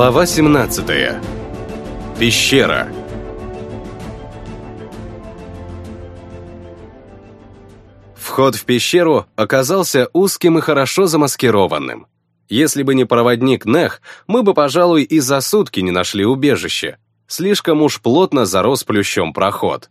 Глава 17. Пещера. Вход в пещеру оказался узким и хорошо замаскированным. Если бы не проводник Нех, мы бы, пожалуй, и за сутки не нашли убежище. Слишком уж плотно зарос плющом проход.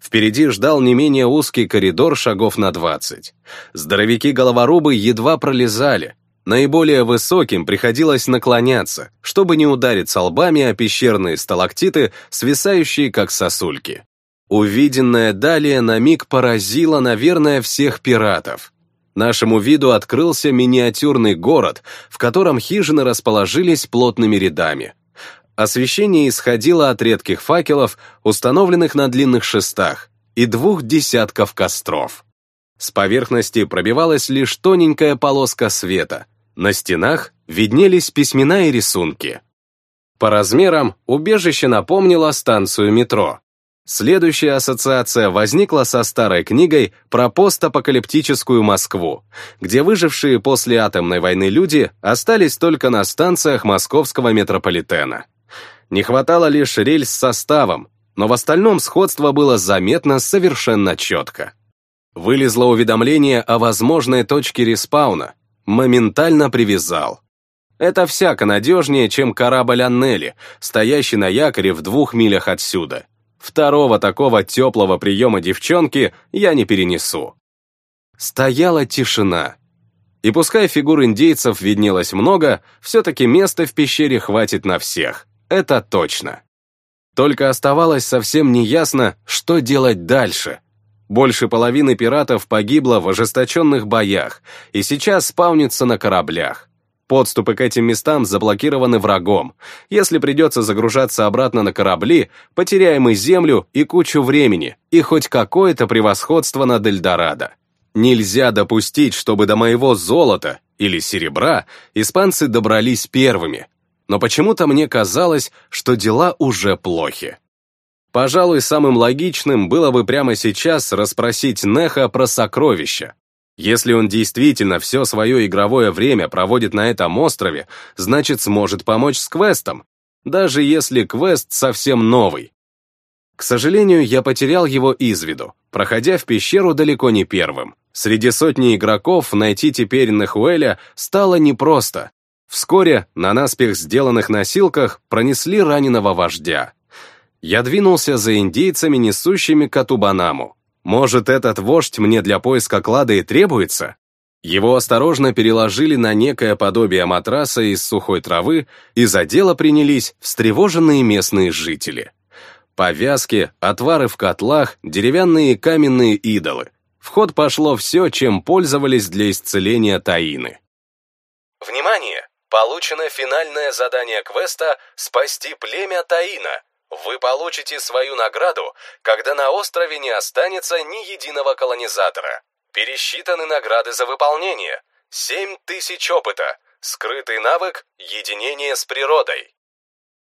Впереди ждал не менее узкий коридор шагов на двадцать. Здоровяки-головорубы едва пролезали. Наиболее высоким приходилось наклоняться, чтобы не удариться лбами о пещерные сталактиты, свисающие как сосульки. Увиденное далее на миг поразило, наверное, всех пиратов. Нашему виду открылся миниатюрный город, в котором хижины расположились плотными рядами. Освещение исходило от редких факелов, установленных на длинных шестах, и двух десятков костров. С поверхности пробивалась лишь тоненькая полоска света. На стенах виднелись письмена и рисунки. По размерам убежище напомнило станцию метро. Следующая ассоциация возникла со старой книгой про постапокалиптическую Москву, где выжившие после атомной войны люди остались только на станциях московского метрополитена. Не хватало лишь рельс с составом, но в остальном сходство было заметно совершенно четко. Вылезло уведомление о возможной точке респауна. Моментально привязал. Это всяко надежнее, чем корабль Аннели, стоящий на якоре в двух милях отсюда. Второго такого теплого приема девчонки я не перенесу. Стояла тишина. И пускай фигур индейцев виднелось много, все-таки места в пещере хватит на всех это точно. Только оставалось совсем неясно, что делать дальше. Больше половины пиратов погибло в ожесточенных боях и сейчас спаунится на кораблях. Подступы к этим местам заблокированы врагом. Если придется загружаться обратно на корабли, потеряем и землю, и кучу времени, и хоть какое-то превосходство над Эльдорадо. Нельзя допустить, чтобы до моего золота или серебра испанцы добрались первыми, но почему-то мне казалось, что дела уже плохи. Пожалуй, самым логичным было бы прямо сейчас расспросить Неха про сокровища. Если он действительно все свое игровое время проводит на этом острове, значит сможет помочь с квестом, даже если квест совсем новый. К сожалению, я потерял его из виду, проходя в пещеру далеко не первым. Среди сотни игроков найти теперь Нехуэля стало непросто, Вскоре на наспех сделанных носилках пронесли раненого вождя. Я двинулся за индейцами, несущими Катубанаму. Может, этот вождь мне для поиска клада и требуется? Его осторожно переложили на некое подобие матраса из сухой травы, и за дело принялись встревоженные местные жители. Повязки, отвары в котлах, деревянные и каменные идолы. В ход пошло все, чем пользовались для исцеления таины. Внимание! Получено финальное задание квеста «Спасти племя Таина». Вы получите свою награду, когда на острове не останется ни единого колонизатора. Пересчитаны награды за выполнение. 7 тысяч опыта. Скрытый навык «Единение с природой».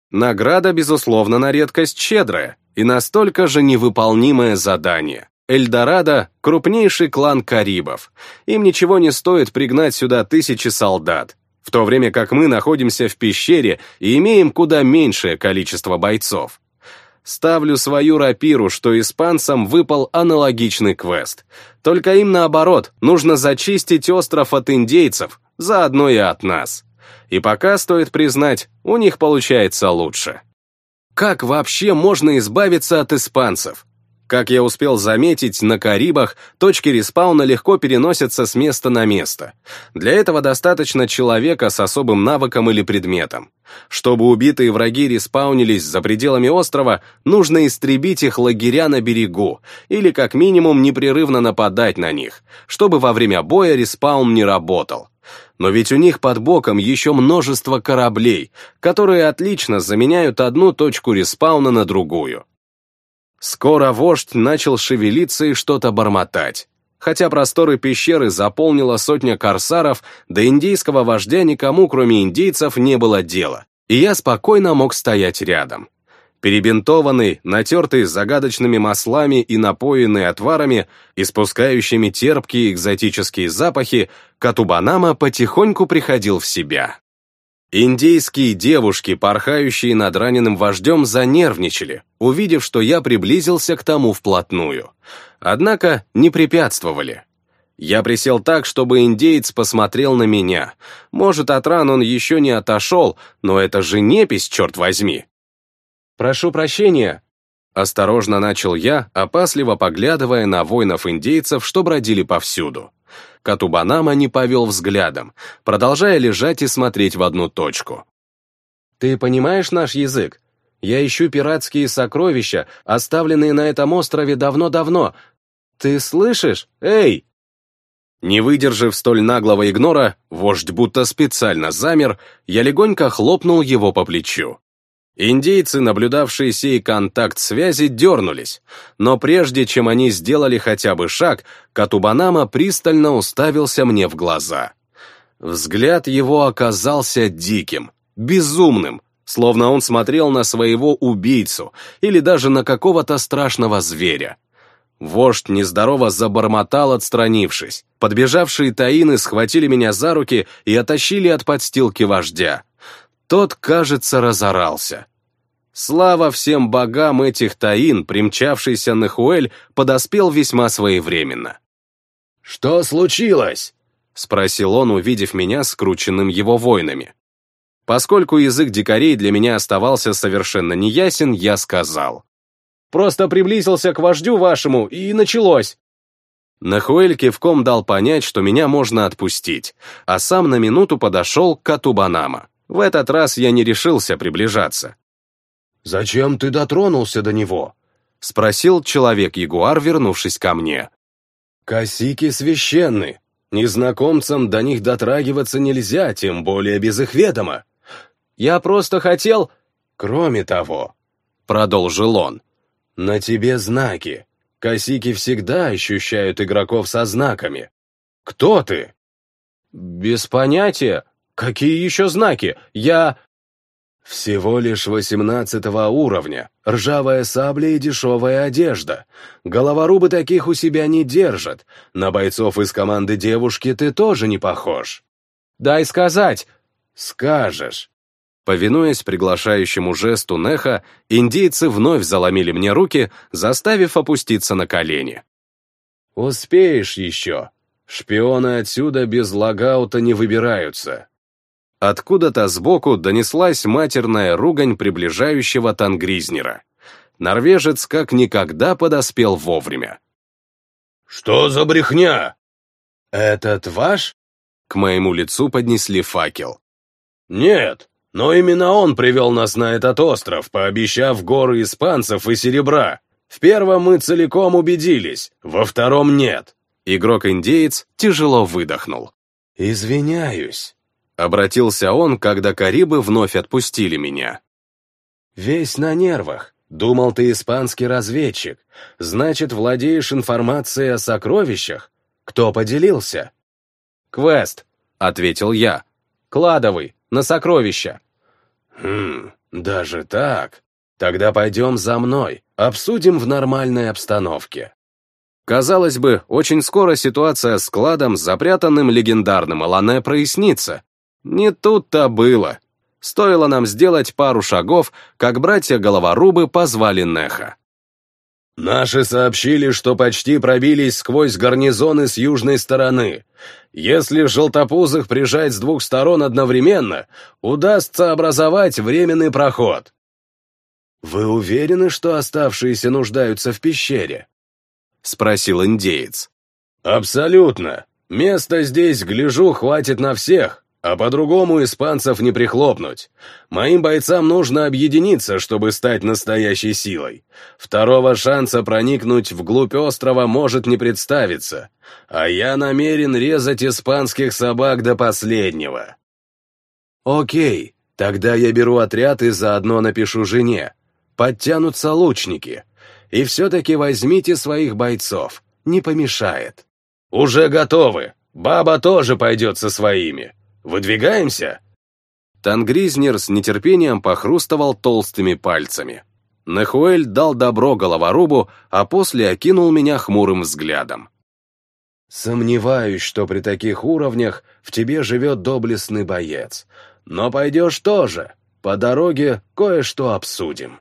Награда, безусловно, на редкость щедрая и настолько же невыполнимое задание. Эльдорадо — крупнейший клан Карибов. Им ничего не стоит пригнать сюда тысячи солдат в то время как мы находимся в пещере и имеем куда меньшее количество бойцов. Ставлю свою рапиру, что испанцам выпал аналогичный квест. Только им наоборот, нужно зачистить остров от индейцев, заодно и от нас. И пока, стоит признать, у них получается лучше. Как вообще можно избавиться от испанцев? Как я успел заметить, на Карибах точки респауна легко переносятся с места на место. Для этого достаточно человека с особым навыком или предметом. Чтобы убитые враги респаунились за пределами острова, нужно истребить их лагеря на берегу, или как минимум непрерывно нападать на них, чтобы во время боя респаун не работал. Но ведь у них под боком еще множество кораблей, которые отлично заменяют одну точку респауна на другую. Скоро вождь начал шевелиться и что-то бормотать. Хотя просторы пещеры заполнила сотня корсаров, до индейского вождя никому, кроме индейцев, не было дела, и я спокойно мог стоять рядом. Перебинтованный, натертый загадочными маслами и напоенный отварами, испускающими терпкие экзотические запахи, Катубанама потихоньку приходил в себя. Индейские девушки, порхающие над раненым вождем, занервничали, увидев, что я приблизился к тому вплотную. Однако не препятствовали. Я присел так, чтобы индеец посмотрел на меня. Может, от ран он еще не отошел, но это же непись, черт возьми. «Прошу прощения», — осторожно начал я, опасливо поглядывая на воинов-индейцев, что бродили повсюду. Катубанама не повел взглядом, продолжая лежать и смотреть в одну точку. «Ты понимаешь наш язык? Я ищу пиратские сокровища, оставленные на этом острове давно-давно. Ты слышишь? Эй!» Не выдержав столь наглого игнора, вождь будто специально замер, я легонько хлопнул его по плечу. Индейцы, наблюдавшие сей контакт связи, дернулись, но прежде чем они сделали хотя бы шаг, Катубанама пристально уставился мне в глаза. Взгляд его оказался диким, безумным, словно он смотрел на своего убийцу или даже на какого-то страшного зверя. Вождь нездорово забормотал, отстранившись. Подбежавшие таины схватили меня за руки и оттащили от подстилки вождя. Тот, кажется, разорался. Слава всем богам этих таин, примчавшийся Нахуэль, подоспел весьма своевременно. «Что случилось?» — спросил он, увидев меня скрученным его воинами. Поскольку язык дикарей для меня оставался совершенно неясен, я сказал. «Просто приблизился к вождю вашему, и началось!» Нахуэль кивком дал понять, что меня можно отпустить, а сам на минуту подошел к Катубанама. В этот раз я не решился приближаться. «Зачем ты дотронулся до него?» — спросил человек-ягуар, вернувшись ко мне. «Косики священны. Незнакомцам до них дотрагиваться нельзя, тем более без их ведома. Я просто хотел...» «Кроме того», — продолжил он, — «на тебе знаки. Косики всегда ощущают игроков со знаками. Кто ты?» «Без понятия. Какие еще знаки? Я...» Всего лишь восемнадцатого уровня, ржавая сабля и дешевая одежда. Головорубы таких у себя не держат. На бойцов из команды девушки ты тоже не похож. Дай сказать. Скажешь. Повинуясь приглашающему жесту Неха, индейцы вновь заломили мне руки, заставив опуститься на колени. «Успеешь еще. Шпионы отсюда без логаута не выбираются». Откуда-то сбоку донеслась матерная ругань приближающего тангризнера. Норвежец как никогда подоспел вовремя. «Что за брехня?» «Этот ваш?» К моему лицу поднесли факел. «Нет, но именно он привел нас на этот остров, пообещав горы испанцев и серебра. В первом мы целиком убедились, во втором нет». Игрок-индеец тяжело выдохнул. «Извиняюсь». Обратился он, когда Карибы вновь отпустили меня. «Весь на нервах. Думал, ты испанский разведчик. Значит, владеешь информацией о сокровищах? Кто поделился?» «Квест», — ответил я. «Кладовый, на сокровища». «Хм, даже так? Тогда пойдем за мной, обсудим в нормальной обстановке». Казалось бы, очень скоро ситуация с кладом, запрятанным легендарным Алане, прояснится, не тут-то было. Стоило нам сделать пару шагов, как братья-головорубы позвали Неха. «Наши сообщили, что почти пробились сквозь гарнизоны с южной стороны. Если желтопузых прижать с двух сторон одновременно, удастся образовать временный проход». «Вы уверены, что оставшиеся нуждаются в пещере?» — спросил индеец. «Абсолютно. Места здесь, гляжу, хватит на всех. А по-другому испанцев не прихлопнуть. Моим бойцам нужно объединиться, чтобы стать настоящей силой. Второго шанса проникнуть вглубь острова может не представиться. А я намерен резать испанских собак до последнего. Окей, тогда я беру отряд и заодно напишу жене. Подтянутся лучники. И все-таки возьмите своих бойцов. Не помешает. Уже готовы. Баба тоже пойдет со своими. Выдвигаемся?» Тангризнер с нетерпением похрустывал толстыми пальцами. Нехуэль дал добро головорубу, а после окинул меня хмурым взглядом. Сомневаюсь, что при таких уровнях в тебе живет доблестный боец. Но пойдешь тоже. По дороге кое-что обсудим.